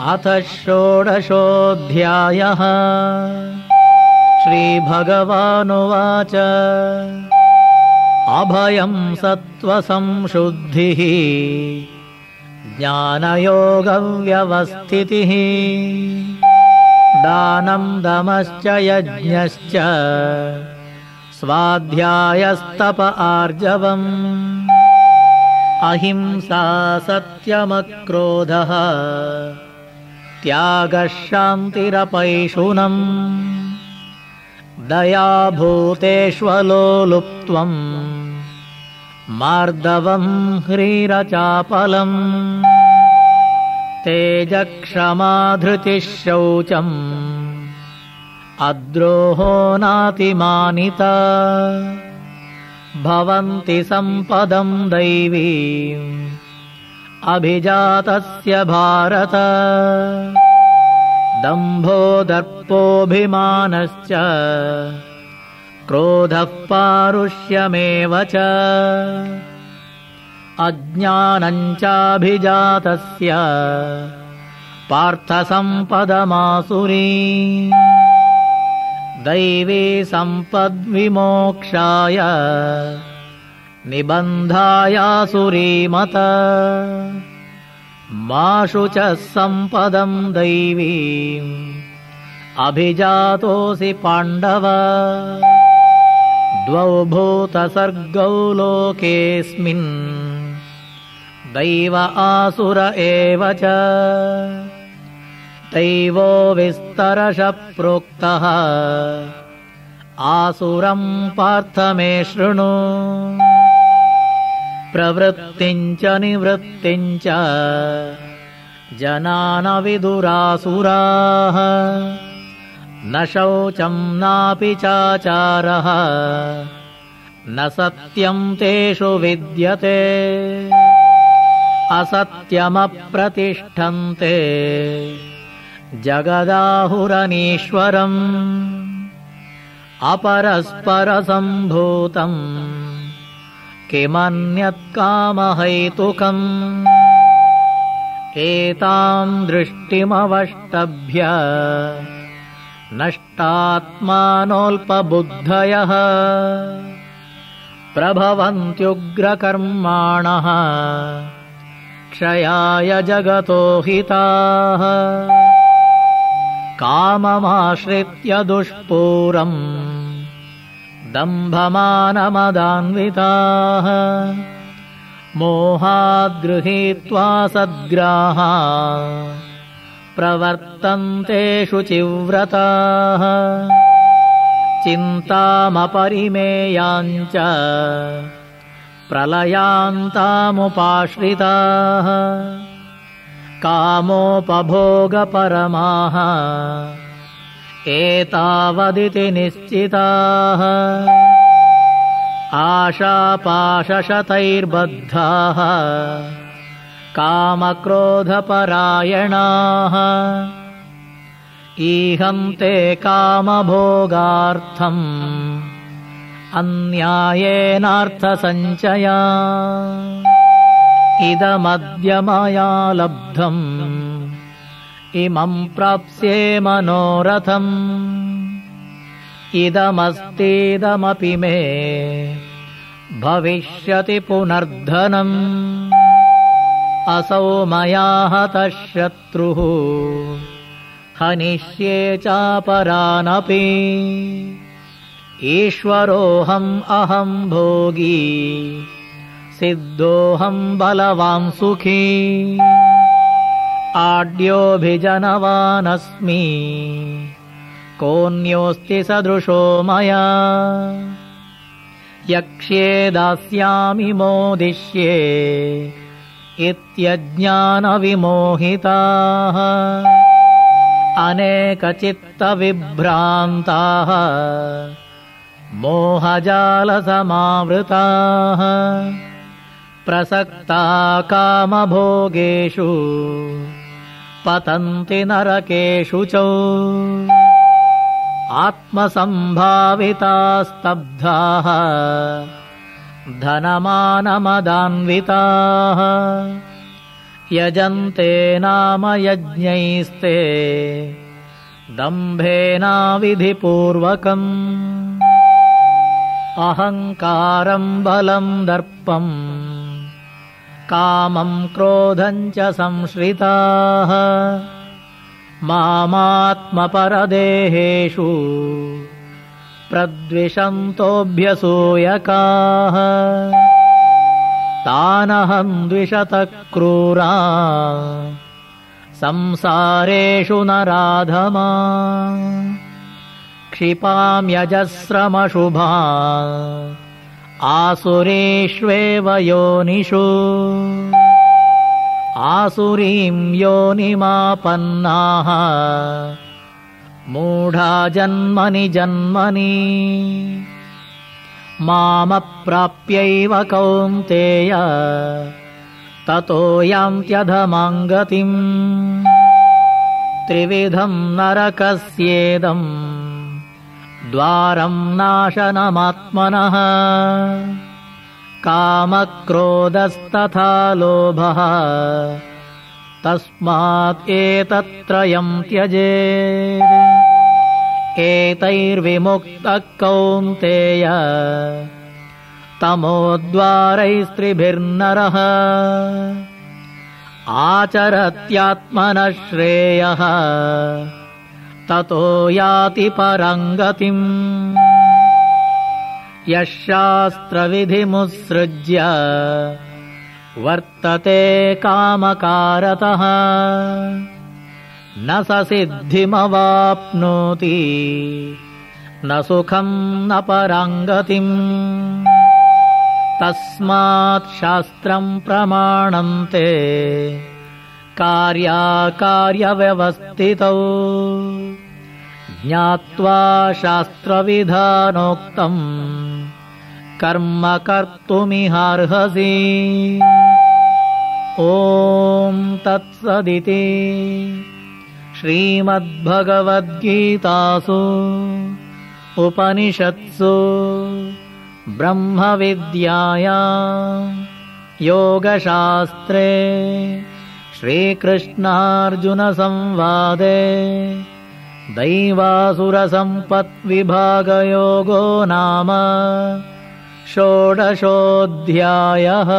अथ षोडशोऽध्यायः। श्रीभगवानुवाच। अभयं सत्त्वसंशुद्धिः। ज्ञानयोगव्यवस्थितिः। दानं दमश्च यज्ञश्च। स्वाध्यायस्तप आर्जवम्। अहिंसा सत्यमक्रोधः त्यागशान्तिरपैषुनम् दयाभूतेष्वलोलुप्त्वम्। मार्दवम् ह्रीरचापलम्। तेजक्षमाधृतिः शौचम् अद्रोहो नातिमानिता। भवन्ति सम्पदम् दैवी अभिजातस्य भारत। दम्भो दर्पोऽभिमानश्च। क्रोधः पारुष्यमेव च। अज्ञानञ्चाभिजातस्य पार्थसम्पदमासुरी। दैवी सम्पद्विमोक्षाय निबन्धायासुरीमत माशु च सम्पदम् दैवी अभिजातोऽसि पाण्डव। द्वौ भूतसर्गौ लोकेऽस्मिन्। दैव आसुर एव च। दैवो विस्तरश प्रोक्तः। आसुरम् पार्थ मे शृणु प्रवृत्तिञ्च निवृत्तिञ्च जनानविदुरासुराः। न शौचम् नापि चाचारः न सत्यम् तेषु विद्यते। असत्यमप्रतिष्ठन्ते। जगदाहुरनीश्वरम् अपरस्परसम्भूतम् किमन्यत्कामहैतुकम्? एताम् दृष्टिमवष्टभ्य नष्टात्मानोऽल्पबुद्धयः प्रभवन्त्युग्रकर्माणः क्षयाय जगतो हिताः। काममाश्रित्य दुष्पूरम् दम्भमानमदान्विताः। मोहाद्गृहीत्वा सद्ग्राहा। प्रवर्तन्ते शुचिव्रताः। चिन्तामपरिमेयाञ्च। प्रलयान्तामुपाश्रिताः। कामोपभोगपरमाः एतावदिति निश्चिताः। आशापाशशतैर्बद्धाः। कामक्रोधपरायणाः। ईहन्ते कामभोगार्थम्। अन्यायेनार्थसञ्चया। इदमद्य मया लब्धम् इमम् प्राप्स्ये मनोरथम्। इदमस्तीदमपि मे भविष्यति पुनर्धनम्। असौ मया हतः शत्रुः। हनिष्ये चापरानपि। ईश्वरोऽहम् अहम् भोगी। सिद्धोऽहम् बलवान् सुखी आड्योऽभिजनवानस्मि। कोऽन्योऽस्ति सदृशो मया। यक्ष्ये दास्यामि मोदिष्ये इत्यज्ञानविमोहिताः। अनेकचित्तविभ्रान्ताः मोहजालसमावृताः। प्रसक्ता कामभोगेषु पतन्ति नरकेषु च। आत्मसम्भावितास्तब्धाः धनमानमदान्विताः। यजन्ते नाम यज्ञैस्ते दम्भेनाविधिपूर्वकम् अहङ्कारम् बलम् दर्पम् कामम् क्रोधम् च संश्रिताः। मामात्मपरदेहेषु प्रद्विषन्तोऽभ्यसूयकाः। तानहम् द्विषतः क्रूरा संसारेषु न राधमा। क्षिपाम्यजस्रमशुभा आसुरेष्वेव योनिषु। आसुरीं योनिमापन्नाः। मूढा जन्मनि जन्मनि। मामप्राप्यैव कौन्तेय। ततो यान्त्यधमाङ्गतिम् त्रिविधम् नरकस्येदम् द्वारम् नाशनमात्मनः। कामक्रोधस्तथा लोभः। तस्मात् एतत्त्रयम् त्यजे एतैर्विमुक्तः कौन्तेय तमोद्वारैस्त्रिभिर्नरः आचरत्यात्मनः श्रेयः ततो याति परङ्गतिम्। यः शास्त्रविधिमुत्सृज्य वर्तते कामकारतः। न स सिद्धिमवाप्नोति न सुखम् न पराङ्गतिम्। तस्मात् शास्त्रम् प्रमाणन्ते कार्याकार्यव्यवस्थितौ ज्ञात्वा शास्त्रविधानोक्तम्। कर्म कर्तुमिहार्हसि। ॐ तत्सदिति। श्रीमद्भगवद्गीतासु। उपनिषत्सु। ब्रह्मविद्याया। योगशास्त्रे श्रीकृष्णार्जुनसंवादे दैवासुरसम्पद्विभागयोगो नाम षोडशोऽध्यायः